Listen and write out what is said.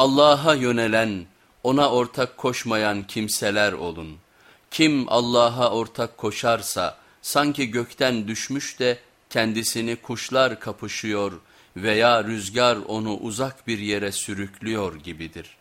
Allah'a yönelen, ona ortak koşmayan kimseler olun. Kim Allah'a ortak koşarsa sanki gökten düşmüş de kendisini kuşlar kapışıyor veya rüzgar onu uzak bir yere sürüklüyor gibidir.''